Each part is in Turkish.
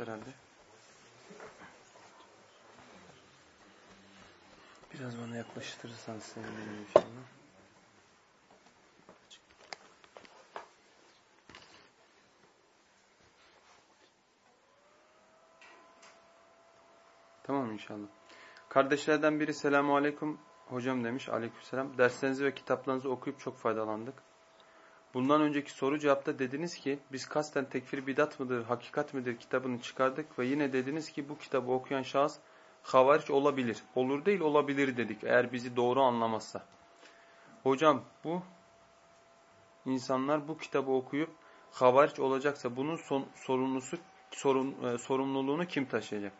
herhalde. Biraz bana yaklaştırırsan sevinirim inşallah. Tamam inşallah. Kardeşlerden biri selamu aleyküm hocam demiş. Aleykümselam. Derslerinizi ve kitaplarınızı okuyup çok faydalandık. Bundan önceki soru cevapta dediniz ki biz kasten tekfir bidat mıdır, hakikat midir kitabını çıkardık ve yine dediniz ki bu kitabı okuyan şahıs havariç olabilir. Olur değil olabilir dedik eğer bizi doğru anlamazsa. Hocam bu insanlar bu kitabı okuyup havariç olacaksa bunun son, sorumlusu sorun, e, sorumluluğunu kim taşıyacak?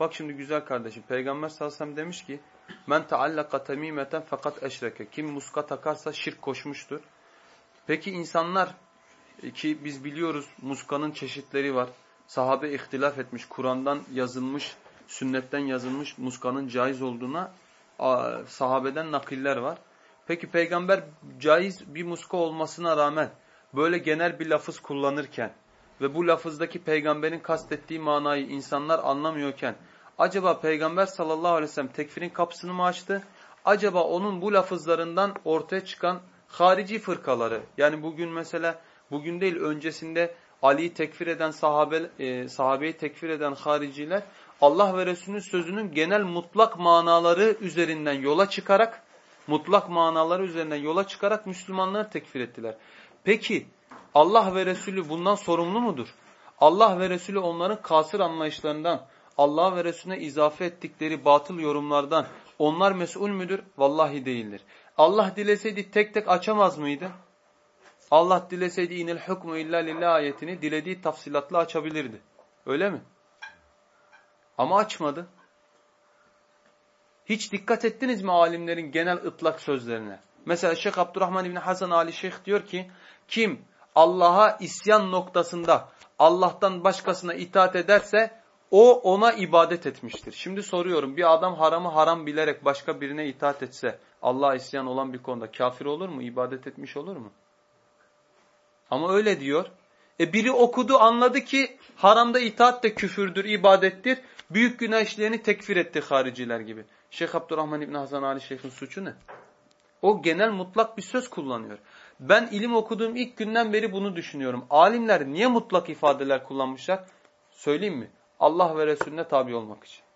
Bak şimdi güzel kardeşim Peygamber sallallahu demiş ki men taallaka tamimeten fakat eşreke kim muska takarsa şirk koşmuştur. Peki insanlar e, ki biz biliyoruz muskanın çeşitleri var. Sahabe ihtilaf etmiş. Kur'an'dan yazılmış, sünnetten yazılmış muskanın caiz olduğuna sahabeden nakiller var. Peki peygamber caiz bir muska olmasına rağmen böyle genel bir lafız kullanırken ve bu lafızdaki peygamberin kastettiği manayı insanlar anlamıyorken acaba peygamber sallallahu aleyhi ve sellem tekfirin kapısını mı açtı? Acaba onun bu lafızlarından ortaya çıkan harici fırkaları yani bugün mesela bugün değil öncesinde Ali'yi tekfir eden sahabe, e, sahabeyi tekfir eden hariciler Allah ve Resulünün sözünün genel mutlak manaları üzerinden yola çıkarak mutlak manaları üzerinden yola çıkarak Müslümanları tekfir ettiler. Peki Allah ve Resulü bundan sorumlu mudur? Allah ve Resulü onların kasır anlayışlarından, Allah ve Resulüne izafe ettikleri batıl yorumlardan onlar mesul müdür? Vallahi değildir. Allah dileseydi tek tek açamaz mıydı? Allah dileseydi inil hukmu illa lillah ayetini dilediği tafsilatla açabilirdi. Öyle mi? Ama açmadı. Hiç dikkat ettiniz mi alimlerin genel ıtlak sözlerine? Mesela Şeyh Abdurrahman İbni Hasan Ali Şeyh diyor ki kim Allah'a isyan noktasında Allah'tan başkasına itaat ederse o ona ibadet etmiştir. Şimdi soruyorum bir adam haramı haram bilerek başka birine itaat etse Allah'a isyan olan bir konuda kafir olur mu? İbadet etmiş olur mu? Ama öyle diyor. E biri okudu anladı ki haramda itaat de küfürdür, ibadettir. Büyük günah işleyeni tekfir etti hariciler gibi. Şeyh Abdurrahman İbni Hasan Ali Şeyh'in suçu ne? O genel mutlak bir söz kullanıyor. Ben ilim okuduğum ilk günden beri bunu düşünüyorum. Alimler niye mutlak ifadeler kullanmışlar? Söyleyeyim mi? Allah ve Resulüne tabi olmak için.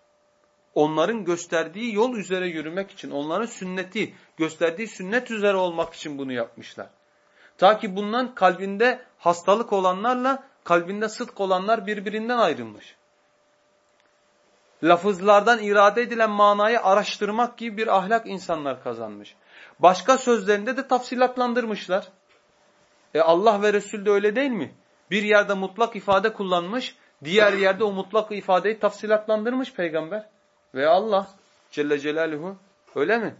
Onların gösterdiği yol üzere yürümek için, onların sünneti, gösterdiği sünnet üzere olmak için bunu yapmışlar. Ta ki bundan kalbinde hastalık olanlarla kalbinde sıdk olanlar birbirinden ayrılmış. Lafızlardan irade edilen manayı araştırmak gibi bir ahlak insanlar kazanmış. Başka sözlerinde de tafsilatlandırmışlar. E Allah ve Resul de öyle değil mi? Bir yerde mutlak ifade kullanmış, diğer yerde o mutlak ifadeyi tafsilatlandırmış peygamber. Ve Allah Celle Celaluhu öyle mi?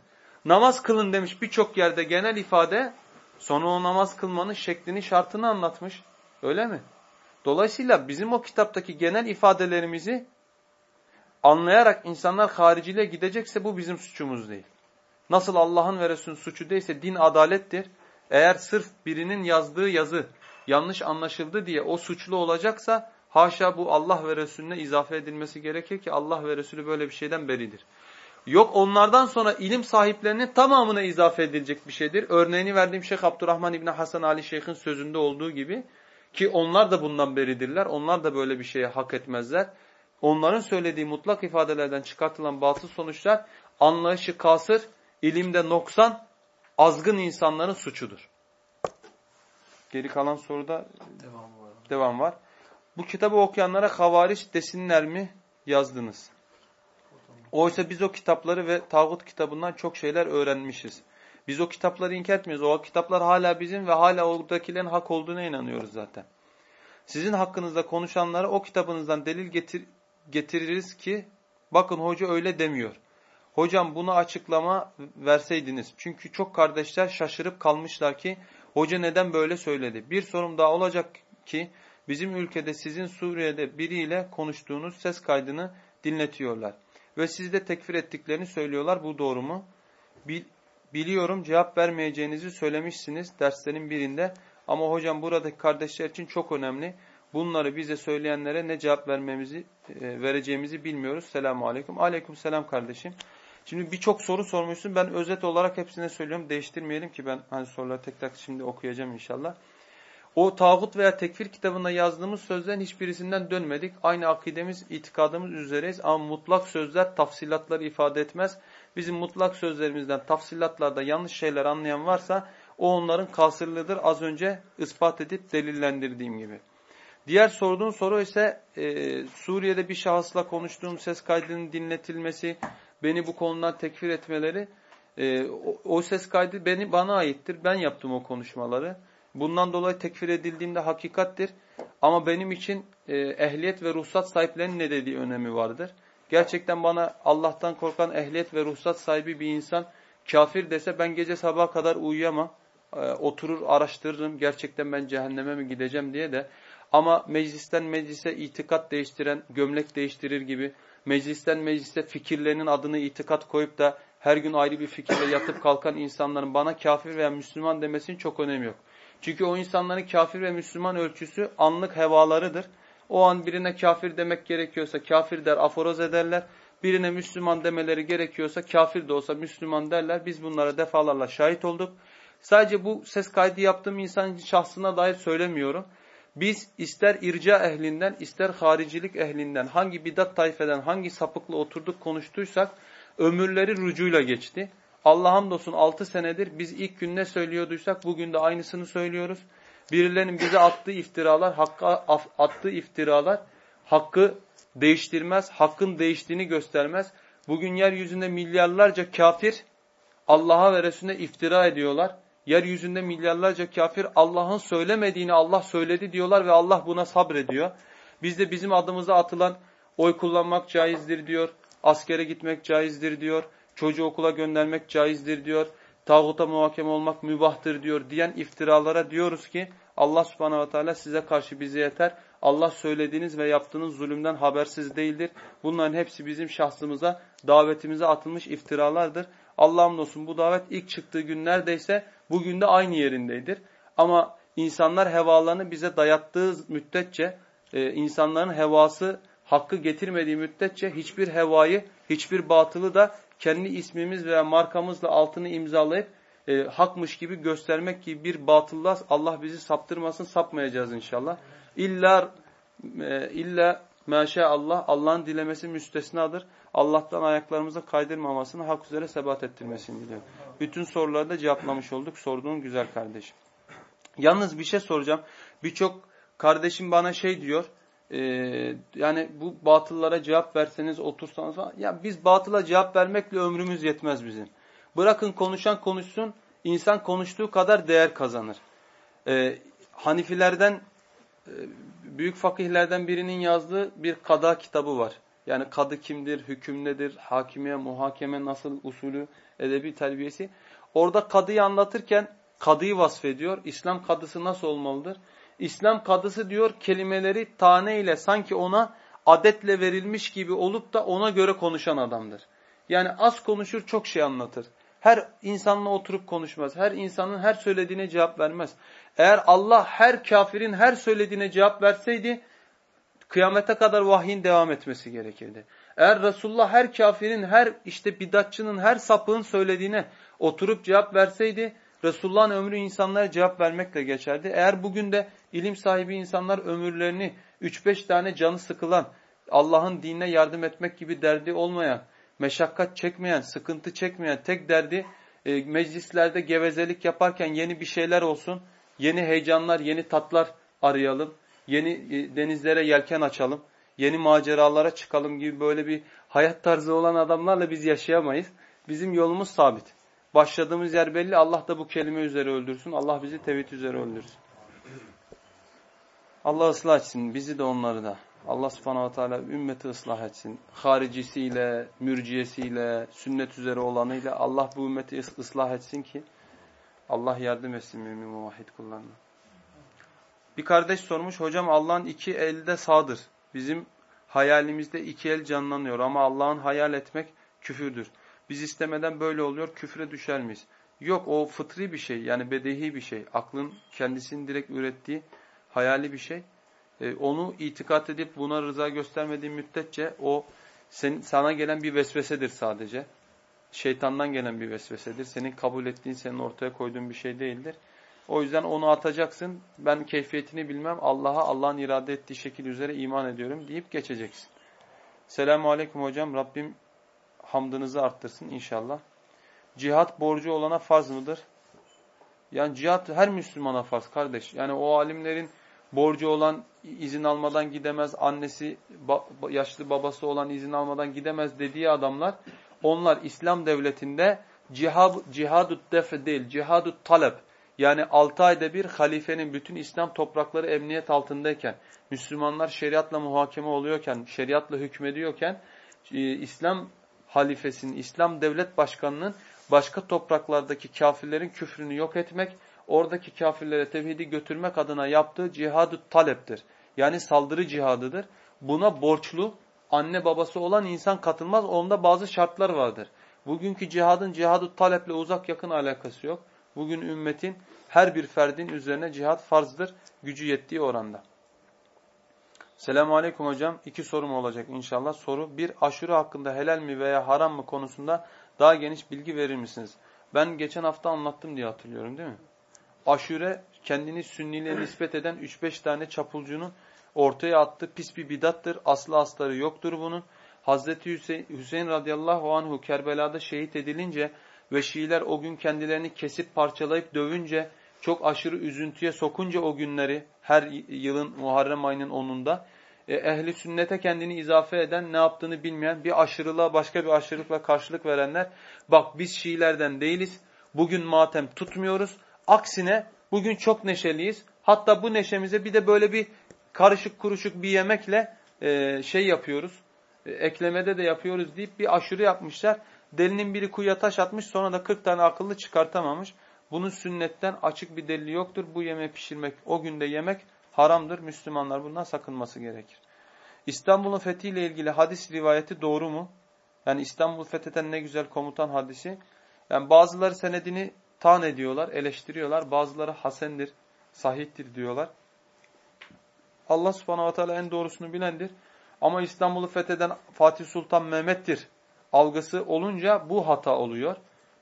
Namaz kılın demiş birçok yerde genel ifade sonra o namaz kılmanın şeklini şartını anlatmış. Öyle mi? Dolayısıyla bizim o kitaptaki genel ifadelerimizi anlayarak insanlar hariciyle gidecekse bu bizim suçumuz değil. Nasıl Allah'ın ve Resulünün suçu değilse din adalettir. Eğer sırf birinin yazdığı yazı yanlış anlaşıldı diye o suçlu olacaksa haşa bu Allah ve Resulüne izafe edilmesi gerekir ki Allah ve Resulü böyle bir şeyden beridir. Yok onlardan sonra ilim sahiplerinin tamamına izafe edilecek bir şeydir. Örneğini verdiğim Şeyh Abdurrahman İbni Hasan Ali Şeyh'in sözünde olduğu gibi ki onlar da bundan beridirler. Onlar da böyle bir şeye hak etmezler. Onların söylediği mutlak ifadelerden çıkartılan batıl sonuçlar anlayışı kasır, ilimde noksan, azgın insanların suçudur. Geri kalan soruda devam var. Devam var. Bu kitabı okuyanlara havariç desinler mi yazdınız? Oysa biz o kitapları ve tağut kitabından çok şeyler öğrenmişiz. Biz o kitapları inkar etmiyoruz. O kitaplar hala bizim ve hala oradakilerin hak olduğuna inanıyoruz zaten. Sizin hakkınızda konuşanlara o kitabınızdan delil getir, getiririz ki bakın hoca öyle demiyor. Hocam bunu açıklama verseydiniz. Çünkü çok kardeşler şaşırıp kalmışlar ki hoca neden böyle söyledi. Bir sorum daha olacak ki bizim ülkede sizin Suriye'de biriyle konuştuğunuz ses kaydını dinletiyorlar. Ve siz de tekfir ettiklerini söylüyorlar. Bu doğru mu? Bil, biliyorum cevap vermeyeceğinizi söylemişsiniz derslerin birinde. Ama hocam buradaki kardeşler için çok önemli. Bunları bize söyleyenlere ne cevap vermemizi e, vereceğimizi bilmiyoruz. Selamun aleyküm. Aleyküm selam kardeşim. Şimdi birçok soru sormuşsun. Ben özet olarak hepsine söylüyorum. Değiştirmeyelim ki ben hani soruları tek tek şimdi okuyacağım inşallah. O tağut veya tekfir kitabında yazdığımız sözlerin hiçbirisinden dönmedik. Aynı akidemiz, itikadımız üzereyiz ama mutlak sözler tafsilatları ifade etmez. Bizim mutlak sözlerimizden tafsilatlarda yanlış şeyler anlayan varsa o onların kasırlığıdır. Az önce ispat edip delillendirdiğim gibi. Diğer sorduğun soru ise e, Suriye'de bir şahısla konuştuğum ses kaydının dinletilmesi, beni bu konudan tekfir etmeleri. E, o, o ses kaydı beni bana aittir. Ben yaptım o konuşmaları. Bundan dolayı tekfir edildiğimde hakikattir. Ama benim için e, ehliyet ve ruhsat sahiplerinin ne dediği önemi vardır. Gerçekten bana Allah'tan korkan ehliyet ve ruhsat sahibi bir insan kafir dese ben gece sabaha kadar uyuyamam. E, oturur araştırırım gerçekten ben cehenneme mi gideceğim diye de. Ama meclisten meclise itikat değiştiren, gömlek değiştirir gibi, meclisten meclise fikirlerinin adını itikat koyup da her gün ayrı bir fikirle yatıp kalkan insanların bana kafir veya Müslüman demesinin çok önemi yok. Çünkü o insanların kafir ve Müslüman ölçüsü anlık hevalarıdır. O an birine kafir demek gerekiyorsa kafir der, aforoz ederler. Birine Müslüman demeleri gerekiyorsa kafir de olsa Müslüman derler. Biz bunlara defalarla şahit olduk. Sadece bu ses kaydı yaptığım insanın şahsına dair söylemiyorum. Biz ister irca ehlinden ister haricilik ehlinden hangi bidat tayfeden hangi sapıkla oturduk konuştuysak ömürleri rucuyla geçti. Allah hamdolsun 6 senedir biz ilk gün ne söylüyorduysak bugün de aynısını söylüyoruz. Birilerinin bize attığı iftiralar, hakka attığı iftiralar hakkı değiştirmez, hakkın değiştiğini göstermez. Bugün yeryüzünde milyarlarca kafir Allah'a ve Resulüne iftira ediyorlar. Yeryüzünde milyarlarca kafir Allah'ın söylemediğini Allah söyledi diyorlar ve Allah buna sabrediyor. Biz de bizim adımıza atılan oy kullanmak caizdir diyor, askere gitmek caizdir diyor, çocuğu okula göndermek caizdir diyor, tağuta muhakeme olmak mübahtır diyor diyen iftiralara diyoruz ki Allah subhanahu ve teala size karşı bize yeter. Allah söylediğiniz ve yaptığınız zulümden habersiz değildir. Bunların hepsi bizim şahsımıza, davetimize atılmış iftiralardır. Allah'ım olsun bu davet ilk çıktığı gün neredeyse bugün de aynı yerindeydir. Ama insanlar hevalarını bize dayattığı müddetçe, e, insanların hevası hakkı getirmediği müddetçe hiçbir hevayı, hiçbir batılı da kendi ismimiz veya markamızla altını imzalayıp e, hakmış gibi göstermek gibi bir batılla Allah bizi saptırmasın, sapmayacağız inşallah. İlla e, illa Allah Allah'ın dilemesi müstesnadır. Allah'tan ayaklarımızı kaydırmamasını, hak üzere sebat ettirmesini diliyorum. Bütün soruları da cevaplamış olduk. Sorduğun güzel kardeşim. Yalnız bir şey soracağım. Birçok kardeşim bana şey diyor. E, yani bu batıllara cevap verseniz otursanız falan. Ya biz batıla cevap vermekle ömrümüz yetmez bizim. Bırakın konuşan konuşsun. insan konuştuğu kadar değer kazanır. E, Hanifilerden büyük fakihlerden birinin yazdığı bir kada kitabı var. Yani kadı kimdir, hüküm nedir, hakimiye, muhakeme nasıl usulü, edebi terbiyesi. Orada kadıyı anlatırken kadıyı vasfediyor. İslam kadısı nasıl olmalıdır? İslam kadısı diyor kelimeleri tane ile sanki ona adetle verilmiş gibi olup da ona göre konuşan adamdır. Yani az konuşur çok şey anlatır. Her insanla oturup konuşmaz. Her insanın her söylediğine cevap vermez. Eğer Allah her kafirin her söylediğine cevap verseydi kıyamete kadar vahyin devam etmesi gerekirdi. Eğer Resulullah her kafirin, her işte bidatçının, her sapığın söylediğine oturup cevap verseydi Resulullah'ın ömrü insanlara cevap vermekle geçerdi. Eğer bugün de ilim sahibi insanlar ömürlerini 3-5 tane canı sıkılan, Allah'ın dinine yardım etmek gibi derdi olmayan, meşakkat çekmeyen, sıkıntı çekmeyen tek derdi e, meclislerde gevezelik yaparken yeni bir şeyler olsun, yeni heyecanlar, yeni tatlar arayalım, yeni e, denizlere yelken açalım, yeni maceralara çıkalım gibi böyle bir hayat tarzı olan adamlarla biz yaşayamayız. Bizim yolumuz sabit. Başladığımız yer belli. Allah da bu kelime üzere öldürsün. Allah bizi tevhid üzere öldürsün. Allah ıslah etsin. Bizi de onları da. Allah subhanahu wa ta'ala ümmeti ıslah etsin. Haricisiyle, mürciyesiyle, sünnet üzere olanıyla Allah bu ümmeti ıslah etsin ki Allah yardım etsin mümin muvahhid kullarına. Bir kardeş sormuş, hocam Allah'ın iki elde sağdır. Bizim hayalimizde iki el canlanıyor ama Allah'ın hayal etmek küfürdür. Biz istemeden böyle oluyor, küfre düşer miyiz? Yok o fıtri bir şey yani bedehi bir şey. Aklın kendisini direkt ürettiği hayali bir şey. E, onu itikat edip buna rıza göstermediğin müddetçe o sen, sana gelen bir vesvesedir sadece. Şeytandan gelen bir vesvesedir. Senin kabul ettiğin, senin ortaya koyduğun bir şey değildir. O yüzden onu atacaksın. Ben keyfiyetini bilmem. Allah'a Allah'ın irade ettiği şekil üzere iman ediyorum deyip geçeceksin. Selamun Aleyküm hocam. Rabbim hamdınızı arttırsın inşallah. Cihat borcu olana farz mıdır? Yani cihat her Müslümana farz kardeş. Yani o alimlerin borcu olan izin almadan gidemez, annesi yaşlı babası olan izin almadan gidemez dediği adamlar onlar İslam devletinde cihad, cihadut def değil, cihadut talep yani 6 ayda bir halifenin bütün İslam toprakları emniyet altındayken, Müslümanlar şeriatla muhakeme oluyorken, şeriatla hükmediyorken, e, İslam halifesinin, İslam devlet başkanının başka topraklardaki kafirlerin küfrünü yok etmek, oradaki kafirlere tevhidi götürmek adına yaptığı cihad taleptir. Yani saldırı cihadıdır. Buna borçlu, anne babası olan insan katılmaz. Onda bazı şartlar vardır. Bugünkü cihadın cihad taleple uzak yakın alakası yok. Bugün ümmetin her bir ferdin üzerine cihat farzdır gücü yettiği oranda. Selamun Aleyküm hocam. İki sorum olacak inşallah. Soru bir aşure hakkında helal mi veya haram mı konusunda daha geniş bilgi verir misiniz? Ben geçen hafta anlattım diye hatırlıyorum değil mi? Aşure kendini sünniliğe nispet eden 3-5 tane çapulcunun ortaya attığı pis bir bidattır. Aslı asları yoktur bunun. Hazreti Hüseyin, Hüseyin radıyallahu anhu Kerbela'da şehit edilince ve Şiiler o gün kendilerini kesip parçalayıp dövünce çok aşırı üzüntüye sokunca o günleri her yılın Muharrem ayının onunda e, ehli sünnete kendini izafe eden ne yaptığını bilmeyen bir aşırılığa başka bir aşırılıkla karşılık verenler. Bak biz Şiilerden değiliz. Bugün matem tutmuyoruz. Aksine bugün çok neşeliyiz. Hatta bu neşemize bir de böyle bir karışık kuruşuk bir yemekle e, şey yapıyoruz. E, eklemede de yapıyoruz deyip bir aşırı yapmışlar. Delinin biri kuyuya taş atmış sonra da 40 tane akıllı çıkartamamış. Bunun sünnetten açık bir delili yoktur. Bu yemeği pişirmek, o günde yemek haramdır. Müslümanlar bundan sakınması gerekir. İstanbul'un fethiyle ilgili hadis rivayeti doğru mu? Yani İstanbul fetheden ne güzel komutan hadisi. Yani bazıları senedini tan ediyorlar, eleştiriyorlar. Bazıları hasendir, sahihtir diyorlar. Allah subhanahu wa en doğrusunu bilendir. Ama İstanbul'u fetheden Fatih Sultan Mehmet'tir algısı olunca bu hata oluyor.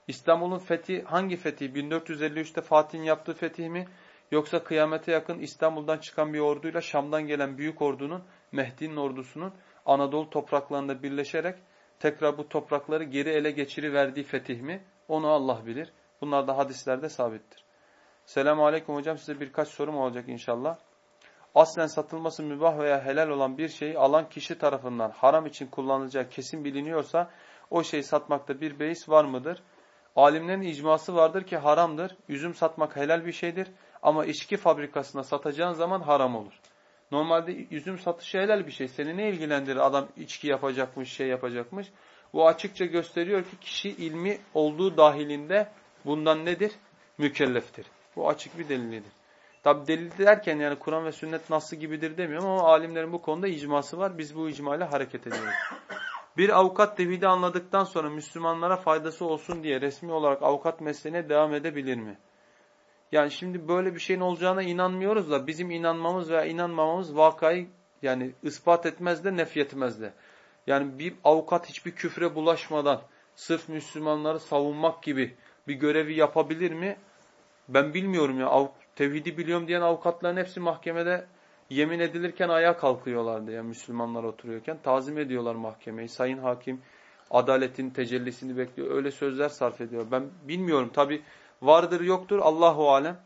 İstanbul'un fethi hangi fethi? 1453'te Fatih'in yaptığı fetih mi? Yoksa kıyamete yakın İstanbul'dan çıkan bir orduyla Şam'dan gelen büyük ordunun, Mehdi'nin ordusunun Anadolu topraklarında birleşerek tekrar bu toprakları geri ele geçiriverdiği fetih mi? Onu Allah bilir. Bunlar da hadislerde sabittir. Selamun Aleyküm hocam size birkaç sorum olacak inşallah. Aslen satılması mübah veya helal olan bir şeyi alan kişi tarafından haram için kullanılacağı kesin biliniyorsa o şeyi satmakta bir beis var mıdır? Alimlerin icması vardır ki haramdır. Üzüm satmak helal bir şeydir. Ama içki fabrikasına satacağın zaman haram olur. Normalde üzüm satışı helal bir şey. Seni ne ilgilendirir adam içki yapacakmış, şey yapacakmış. Bu açıkça gösteriyor ki kişi ilmi olduğu dahilinde bundan nedir? Mükelleftir. Bu açık bir delilidir. Tabi delil derken yani Kur'an ve sünnet nasıl gibidir demiyorum ama alimlerin bu konuda icması var. Biz bu icmayla hareket ediyoruz. Bir avukat tevhidi anladıktan sonra Müslümanlara faydası olsun diye resmi olarak avukat mesleğine devam edebilir mi? Yani şimdi böyle bir şeyin olacağına inanmıyoruz da bizim inanmamız veya inanmamamız vakayı yani ispat etmez de nefyetmez de. Yani bir avukat hiçbir küfre bulaşmadan sırf Müslümanları savunmak gibi bir görevi yapabilir mi? Ben bilmiyorum ya. Tevhidi biliyorum diyen avukatların hepsi mahkemede yemin edilirken ayağa kalkıyorlardı ya Müslümanlar oturuyorken. Tazim ediyorlar mahkemeyi. Sayın hakim adaletin tecellisini bekliyor. Öyle sözler sarf ediyor. Ben bilmiyorum tabi vardır yoktur Allahu alem.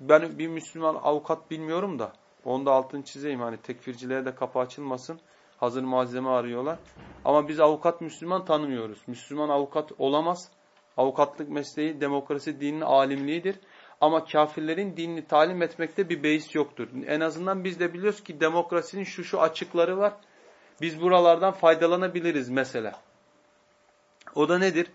Ben bir Müslüman avukat bilmiyorum da onu da altını çizeyim hani tekfircilere de kapı açılmasın. Hazır malzeme arıyorlar. Ama biz avukat Müslüman tanımıyoruz. Müslüman avukat olamaz. Avukatlık mesleği demokrasi dininin alimliğidir. Ama kafirlerin dinini talim etmekte bir beis yoktur. En azından biz de biliyoruz ki demokrasinin şu şu açıkları var. Biz buralardan faydalanabiliriz mesela. O da nedir?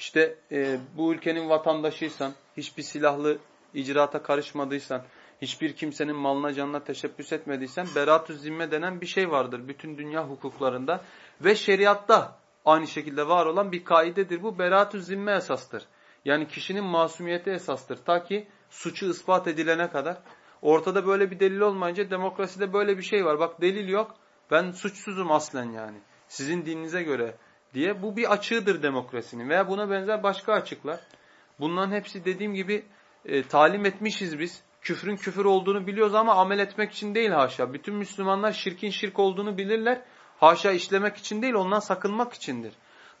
İşte e, bu ülkenin vatandaşıysan, hiçbir silahlı icraata karışmadıysan, hiçbir kimsenin malına canına teşebbüs etmediysen beratü zimme denen bir şey vardır bütün dünya hukuklarında ve şeriatta aynı şekilde var olan bir kaidedir. Bu beratü zimme esastır. Yani kişinin masumiyeti esastır. Ta ki suçu ispat edilene kadar. Ortada böyle bir delil olmayınca demokraside böyle bir şey var. Bak delil yok. Ben suçsuzum aslen yani. Sizin dininize göre diye. Bu bir açığıdır demokrasinin veya buna benzer başka açıklar. Bunların hepsi dediğim gibi e, talim etmişiz biz. Küfrün küfür olduğunu biliyoruz ama amel etmek için değil haşa. Bütün Müslümanlar şirkin şirk olduğunu bilirler. Haşa işlemek için değil ondan sakınmak içindir.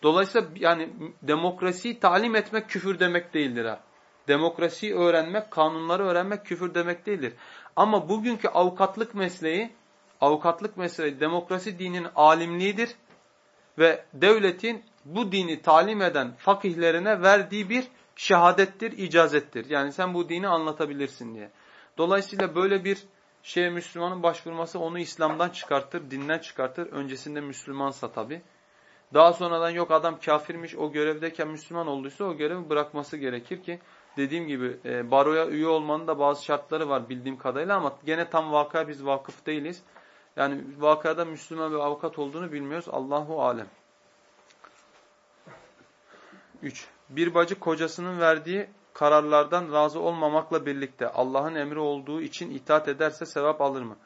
Dolayısıyla yani demokrasiyi talim etmek küfür demek değildir ha. Demokrasiyi öğrenmek, kanunları öğrenmek küfür demek değildir. Ama bugünkü avukatlık mesleği, avukatlık mesleği demokrasi dinin alimliğidir ve devletin bu dini talim eden fakihlerine verdiği bir şehadettir, icazettir. Yani sen bu dini anlatabilirsin diye. Dolayısıyla böyle bir şeye Müslümanın başvurması onu İslam'dan çıkartır, dinden çıkartır. Öncesinde Müslümansa tabi. Daha sonradan yok adam kafirmiş, o görevdeyken Müslüman olduysa o görevi bırakması gerekir ki dediğim gibi e, baroya üye olmanın da bazı şartları var bildiğim kadarıyla ama gene tam vakaya biz vakıf değiliz. Yani vakada Müslüman bir avukat olduğunu bilmiyoruz. Allahu alem. 3. Bir bacı kocasının verdiği kararlardan razı olmamakla birlikte Allah'ın emri olduğu için itaat ederse sevap alır mı?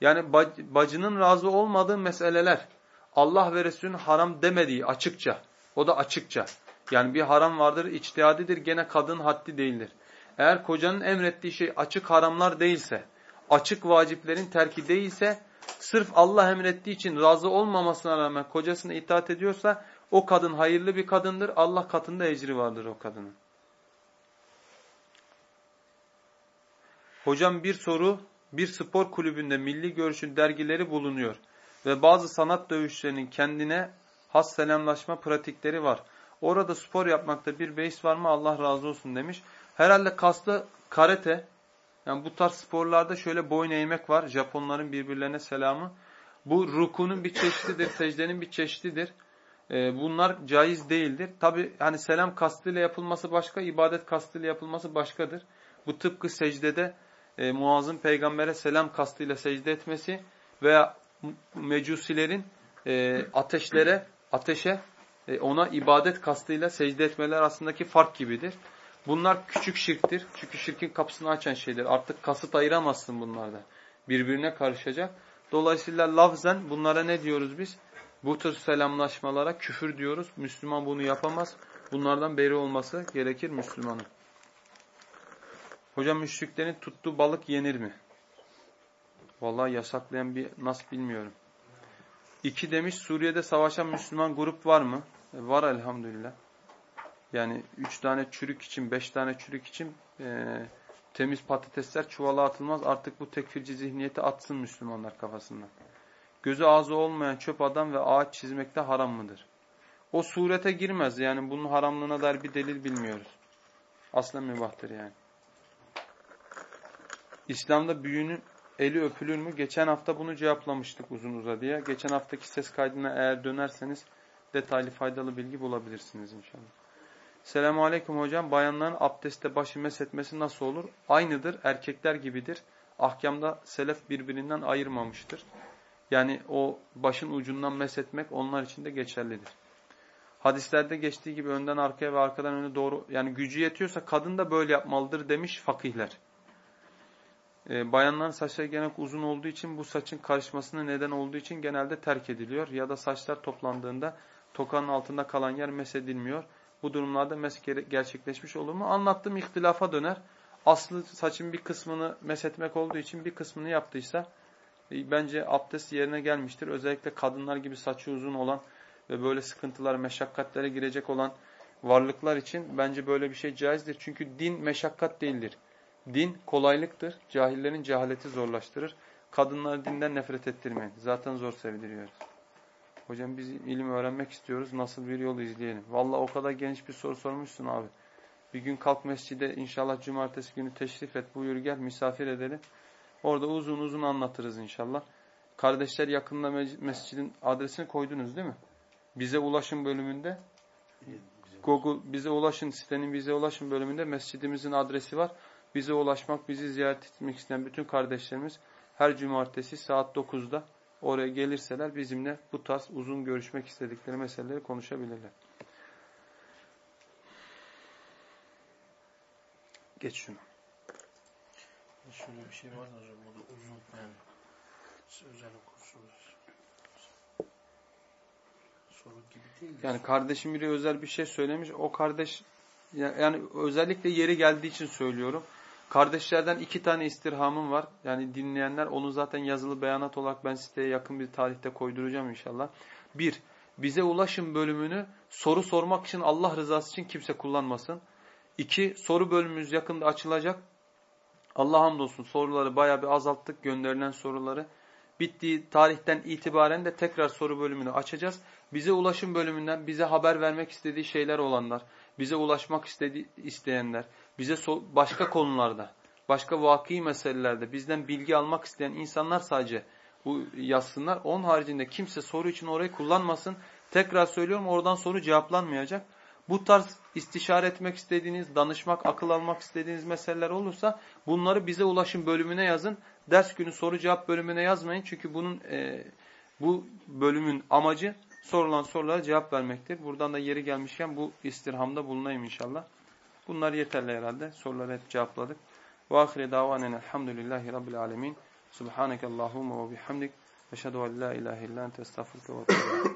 Yani bacının razı olmadığı meseleler Allah ve Resulünün haram demediği açıkça. O da açıkça. Yani bir haram vardır, içtihadidir, gene kadın haddi değildir. Eğer kocanın emrettiği şey açık haramlar değilse, açık vaciplerin terki değilse, sırf Allah emrettiği için razı olmamasına rağmen kocasına itaat ediyorsa, o kadın hayırlı bir kadındır, Allah katında ecri vardır o kadının. Hocam bir soru, bir spor kulübünde milli görüşün dergileri bulunuyor ve bazı sanat dövüşlerinin kendine has selamlaşma pratikleri var. Orada spor yapmakta bir beis var mı Allah razı olsun demiş. Herhalde kastı karate. Yani bu tarz sporlarda şöyle boyun eğmek var. Japonların birbirlerine selamı. Bu rukunun bir çeşididir, secdenin bir çeşididir. Ee, bunlar caiz değildir. Tabi hani selam kastıyla yapılması başka, ibadet kastıyla yapılması başkadır. Bu tıpkı secdede e, Muaz'ın peygambere selam kastıyla secde etmesi veya mecusilerin e, ateşlere, ateşe e, ona ibadet kastıyla secde etmeler arasındaki fark gibidir. Bunlar küçük şirktir. Çünkü şirkin kapısını açan şeyler. Artık kasıt ayıramazsın bunlarda. Birbirine karışacak. Dolayısıyla lafzen bunlara ne diyoruz biz? Bu tür selamlaşmalara küfür diyoruz. Müslüman bunu yapamaz. Bunlardan beri olması gerekir Müslümanın. Hocam müşriklerin tuttuğu balık yenir mi? Vallahi yasaklayan bir nas bilmiyorum. İki demiş Suriye'de savaşan Müslüman grup var mı? E, var elhamdülillah. Yani üç tane çürük için, beş tane çürük için e, temiz patatesler çuvala atılmaz. Artık bu tekfirci zihniyeti atsın Müslümanlar kafasından. Gözü ağzı olmayan çöp adam ve ağaç çizmekte haram mıdır? O surete girmez. Yani bunun haramlığına dair bir delil bilmiyoruz. Aslen mübahtır yani. İslam'da büyünün eli öpülür mü? Geçen hafta bunu cevaplamıştık uzun uzadıya. Geçen haftaki ses kaydına eğer dönerseniz detaylı faydalı bilgi bulabilirsiniz inşallah. Selamun Aleyküm hocam. Bayanların abdestte başı meshetmesi nasıl olur? Aynıdır. Erkekler gibidir. Ahkamda selef birbirinden ayırmamıştır. Yani o başın ucundan meshetmek onlar için de geçerlidir. Hadislerde geçtiği gibi önden arkaya ve arkadan öne doğru yani gücü yetiyorsa kadın da böyle yapmalıdır demiş fakihler. E, bayanların saçları genel uzun olduğu için bu saçın karışmasına neden olduğu için genelde terk ediliyor. Ya da saçlar toplandığında tokanın altında kalan yer mesedilmiyor. Bu durumlarda mes gerçekleşmiş olur mu? Anlattığım ihtilafa döner. Aslı saçın bir kısmını mesetmek olduğu için bir kısmını yaptıysa e, bence abdest yerine gelmiştir. Özellikle kadınlar gibi saçı uzun olan ve böyle sıkıntılar, meşakkatlere girecek olan varlıklar için bence böyle bir şey caizdir. Çünkü din meşakkat değildir. Din kolaylıktır. Cahillerin cehaleti zorlaştırır. Kadınları dinden nefret ettirmeyin. Zaten zor sevdiriyoruz. Hocam biz ilim öğrenmek istiyoruz. Nasıl bir yol izleyelim? Valla o kadar genç bir soru sormuşsun abi. Bir gün kalk mescide inşallah cumartesi günü teşrif et. Buyur gel misafir edelim. Orada uzun uzun anlatırız inşallah. Kardeşler yakında mescidin adresini koydunuz değil mi? Bize ulaşın bölümünde. Google bize ulaşın sitenin bize ulaşın bölümünde mescidimizin adresi var. Bize ulaşmak, bizi ziyaret etmek isteyen bütün kardeşlerimiz her cumartesi saat 9'da oraya gelirseler bizimle bu tarz uzun görüşmek istedikleri meseleleri konuşabilirler. Geç şunu. Şöyle bir şey var hocam o da uzun yani. Özel okursunuz. Soru gibi değil de. Yani kardeşim biri özel bir şey söylemiş. O kardeş yani özellikle yeri geldiği için söylüyorum. Kardeşlerden iki tane istirhamım var. Yani dinleyenler onu zaten yazılı beyanat olarak ben siteye yakın bir tarihte koyduracağım inşallah. Bir, bize ulaşın bölümünü soru sormak için Allah rızası için kimse kullanmasın. İki, soru bölümümüz yakında açılacak. Allah hamdolsun soruları bayağı bir azalttık gönderilen soruları. Bittiği tarihten itibaren de tekrar soru bölümünü açacağız. Bize ulaşım bölümünden bize haber vermek istediği şeyler olanlar, bize ulaşmak istediği, isteyenler, bize başka konularda, başka vakı meselelerde bizden bilgi almak isteyen insanlar sadece bu yazsınlar. Onun haricinde kimse soru için orayı kullanmasın. Tekrar söylüyorum oradan soru cevaplanmayacak. Bu tarz istişare etmek istediğiniz, danışmak, akıl almak istediğiniz meseleler olursa bunları bize ulaşım bölümüne yazın. Ders günü soru cevap bölümüne yazmayın. Çünkü bunun e, bu bölümün amacı sorulan sorulara cevap vermektir. Buradan da yeri gelmişken bu istirhamda bulunayım inşallah. Bunlar yeterli herhalde. Soruları hep cevapladık. Ve ahire davanen elhamdülillahi rabbil alemin. Subhaneke Allahumma ve bihamdik. Eşhedü en la ilahe illa ente estağfurke ve